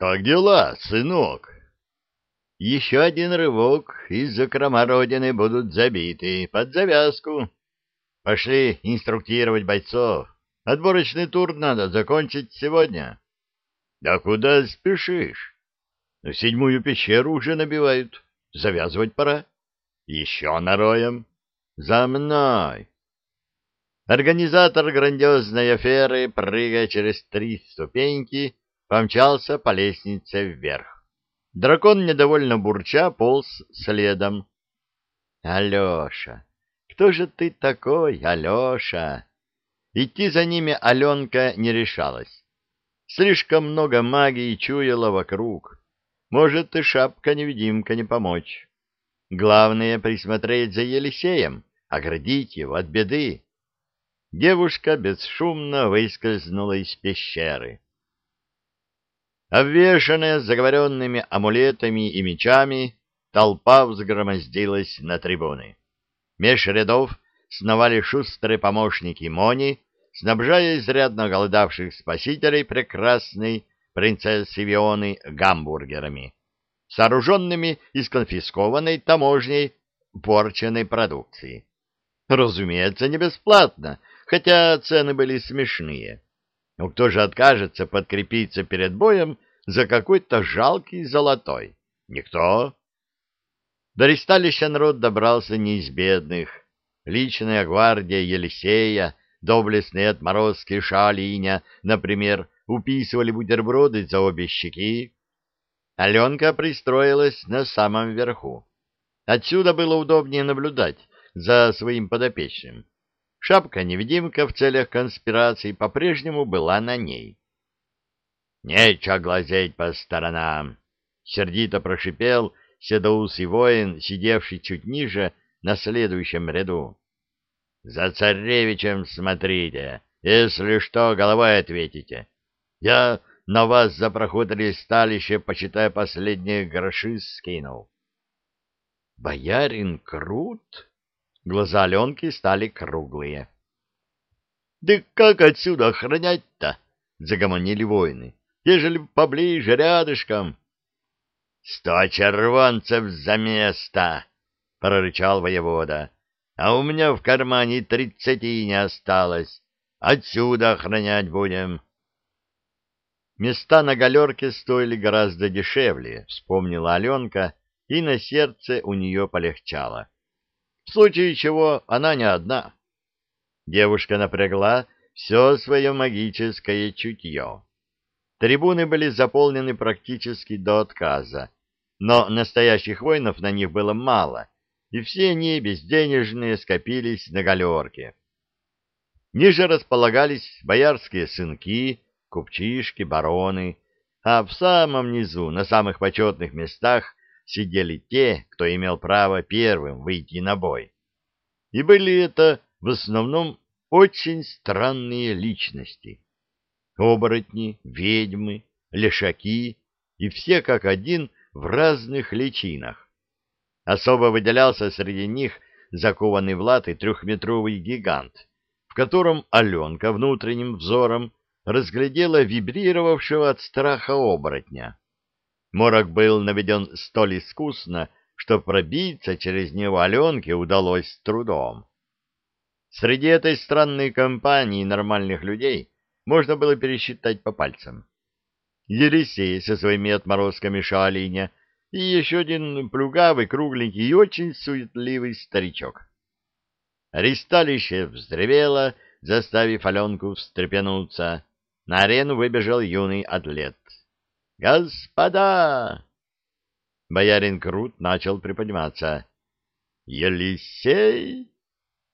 Как дела, сынок? Еще один рывок, и закрома родины будут забиты под завязку. Пошли инструктировать бойцов. Отборочный тур надо закончить сегодня. Да куда спешишь? Седьмую пещеру уже набивают. Завязывать пора. Еще нароем. За мной. Организатор грандиозной аферы, прыгая через три ступеньки, помчался по лестнице вверх. Дракон, недовольно бурча, полз следом. — Алеша, кто же ты такой, Алеша? Идти за ними Аленка не решалась. Слишком много магии чуяла вокруг. Может, и шапка-невидимка не помочь. Главное — присмотреть за Елисеем, оградить его от беды. Девушка бесшумно выскользнула из пещеры. Обвешанная заговоренными амулетами и мечами, толпа взгромоздилась на трибуны. Меж рядов сновали шустрые помощники Мони, снабжая изрядно голодавших спасителей прекрасной принцессы Вионы гамбургерами, сооруженными из конфискованной таможней порченной продукции. Разумеется, не бесплатно, хотя цены были смешные. Но кто же откажется подкрепиться перед боем за какой-то жалкий золотой? Никто. До ресталища народ добрался не из бедных. Личная гвардия Елисея, доблестные отморозки Шалиня, например, уписывали бутерброды за обе щеки. Аленка пристроилась на самом верху. Отсюда было удобнее наблюдать за своим подопечным. Шапка-невидимка в целях конспирации по-прежнему была на ней. «Нечего глазеть по сторонам!» — сердито прошипел седоусый воин, сидевший чуть ниже на следующем ряду. «За царевичем смотрите, если что, головой ответите. Я на вас за проход ресталища, почитая последние гроши, скинул. — Боярин крут? Глаза Аленки стали круглые. — Да как отсюда охранять-то? — загомонили воины. — Ежели поближе, рядышком. — Сто червонцев за место! — прорычал воевода. — А у меня в кармане тридцати не осталось. Отсюда охранять будем. — Места на галерке стоили гораздо дешевле, вспомнила Аленка, и на сердце у нее полегчало. В случае чего она не одна. Девушка напрягла все свое магическое чутье. Трибуны были заполнены практически до отказа, но настоящих воинов на них было мало, и все они, безденежные, скопились на галерке. Ниже располагались боярские сынки, купчишки, бароны, а в самом низу, на самых почетных местах, сидели те, кто имел право первым выйти на бой. И были это в основном очень странные личности. Оборотни, ведьмы, лешаки и все как один в разных личинах. Особо выделялся среди них закованный в латы трехметровый гигант, в котором Аленка внутренним взором разглядела вибрировавшего от страха оборотня. Морок был наведен столь искусно, что пробиться через него Аленке удалось с трудом. Среди этой странной компании нормальных людей можно было пересчитать по пальцам. Елисей со своими отморозками шалиня и еще один плюгавый, кругленький и очень суетливый старичок. Ристалище вздревело, заставив Аленку встрепенуться. На арену выбежал юный атлет. «Господа!» Боярин Крут начал приподниматься. «Елисей!»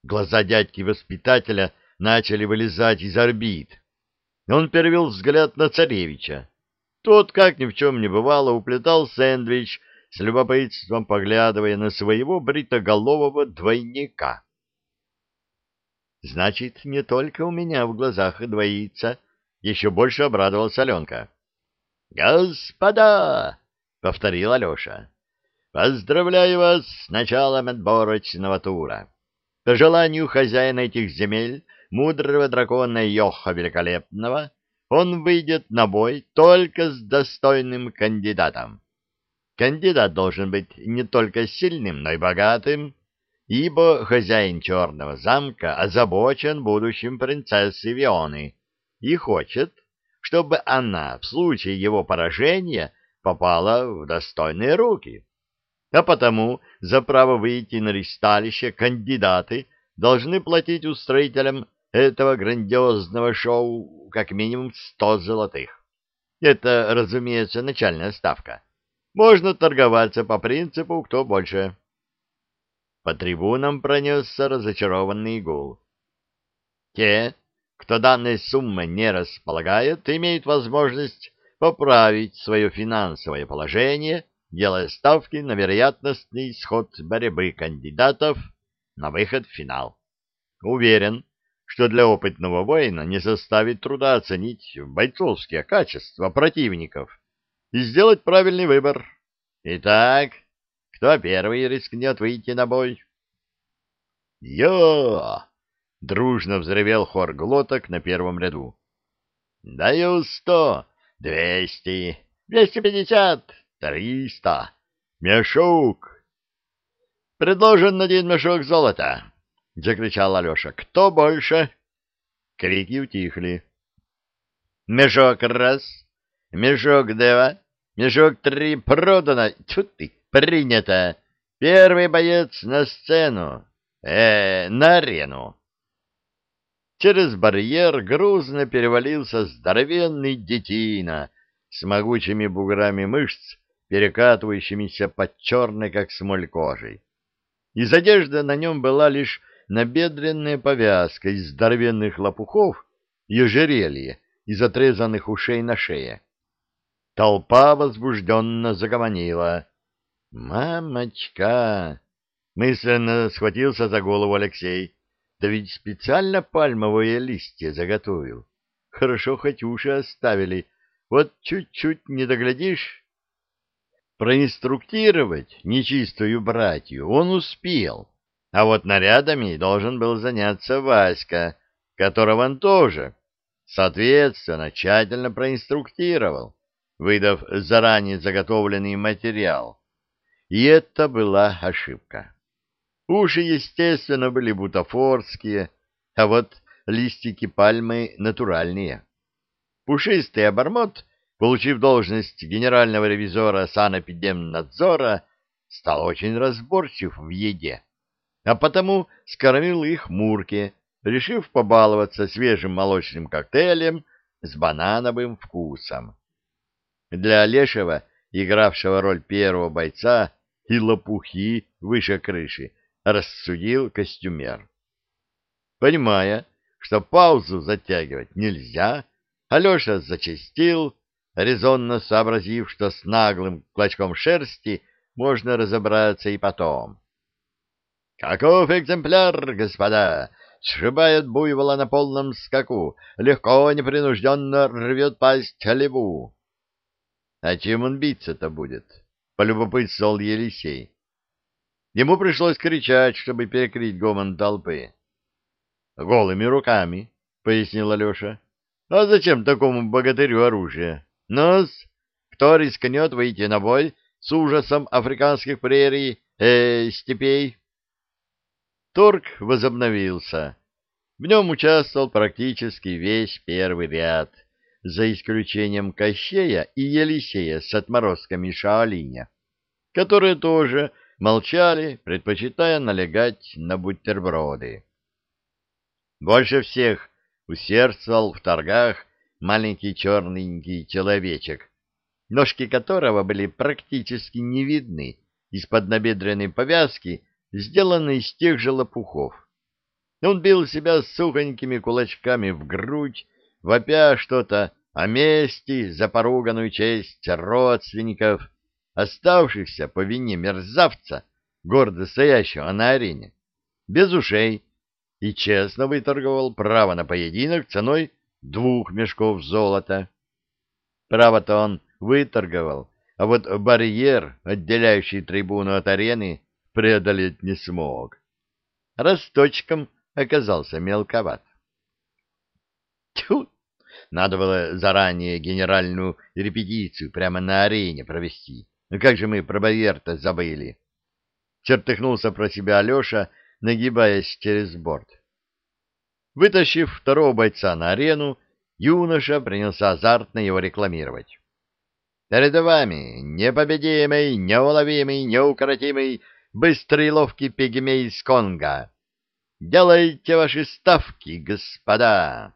Глаза дядьки-воспитателя начали вылезать из орбит. Он перевел взгляд на царевича. Тот, как ни в чем не бывало, уплетал сэндвич, с любопытством поглядывая на своего бритоголового двойника. «Значит, не только у меня в глазах двоится», еще больше обрадовался Аленка. «Господа!» — повторил Алеша. «Поздравляю вас с началом отборочного тура. По желанию хозяина этих земель, мудрого дракона Йоха Великолепного, он выйдет на бой только с достойным кандидатом. Кандидат должен быть не только сильным, но и богатым, ибо хозяин черного замка озабочен будущим принцессы Вионы и хочет, чтобы она в случае его поражения попала в достойные руки. А потому за право выйти на ристалище кандидаты должны платить устроителям этого грандиозного шоу как минимум сто золотых. Это, разумеется, начальная ставка. Можно торговаться по принципу «кто больше». По трибунам пронесся разочарованный гул. Те, кто данной суммой не располагает, имеют возможность поправить свое финансовое положение, делая ставки на вероятностный исход борьбы кандидатов на выход в финал. Уверен, что для опытного воина не составит труда оценить бойцовские качества противников и сделать правильный выбор. Итак, кто первый рискнет выйти на бой? «Я!» — дружно взревел хор глоток на первом ряду. «Даю сто, двести, двести пятьдесят, триста, мешок!» «Предложен один мешок золота!» — закричал Алеша. — Кто больше? Крики утихли. — Мешок раз, мешок два, мешок три продано. Тьфу ты, принято. Первый боец на сцену. Э, на арену. Через барьер грузно перевалился здоровенный детина с могучими буграми мышц, перекатывающимися под черной, как смоль, кожей. Из одежды на нем была лишь набедренная повязка из здоровенных лопухов и ожерелье из отрезанных ушей на шее. Толпа возбужденно загомонила. «Мамочка!» — мысленно схватился за голову Алексей. «Да ведь специально пальмовые листья заготовил. Хорошо хоть уши оставили. Вот чуть-чуть не доглядишь». Проинструктировать нечистую братью он успел а вот нарядами должен был заняться Васька, которого он тоже, соответственно, тщательно проинструктировал, выдав заранее заготовленный материал. И это была ошибка. Уши, естественно, были бутафорские, а вот листики пальмы натуральные. Пушистый обормот, получив должность генерального ревизора санэпидемнадзора, стал очень разборчив в еде а потому скормил их Мурке, решив побаловаться свежим молочным коктейлем с банановым вкусом. Для Лешева, игравшего роль первого бойца, и лопухи выше крыши, рассудил костюмер. Понимая, что паузу затягивать нельзя, Алеша зачастил, резонно сообразив, что с наглым клочком шерсти можно разобраться и потом. Каков экземпляр, господа! Сшибает буйвола на полном скаку, легко, непринужденно рвет пасть леву. А чем он биться-то будет? — полюбопытствовал Елисей. Ему пришлось кричать, чтобы перекрыть гомон толпы. — Голыми руками, — пояснил Алеша. — А зачем такому богатырю оружие? Нос, кто рискнет выйти на бой с ужасом африканских прерий, э, степей? Торг возобновился. В нем участвовал практически весь первый ряд, за исключением Кощея и Елисея с отморозками Шаолиня, которые тоже молчали, предпочитая налегать на бутерброды. Больше всех усердствовал в торгах маленький черненький человечек, ножки которого были практически не видны из-под набедренной повязки сделанный из тех же лопухов. Он бил себя сухонькими кулачками в грудь, вопя что-то о мести за поруганную честь родственников, оставшихся по вине мерзавца, гордо стоящего на арене, без ушей, и честно выторговал право на поединок ценой двух мешков золота. Право-то он выторговал, а вот барьер, отделяющий трибуну от арены, преодолеть не смог. Росточком оказался мелковат. Тьфу! Надо было заранее генеральную репетицию прямо на арене провести. Ну как же мы про Баверта забыли? Чертыхнулся про себя Алеша, нагибаясь через борт. Вытащив второго бойца на арену, юноша принялся азартно его рекламировать. Перед вами непобедимый, неуловимый, неукротимый, быстрый ловкий пигмей из Конго. Делайте ваши ставки, господа.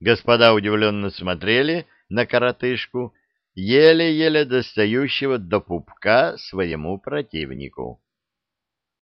Господа удивленно смотрели на коротышку, еле-еле достающего до пупка своему противнику.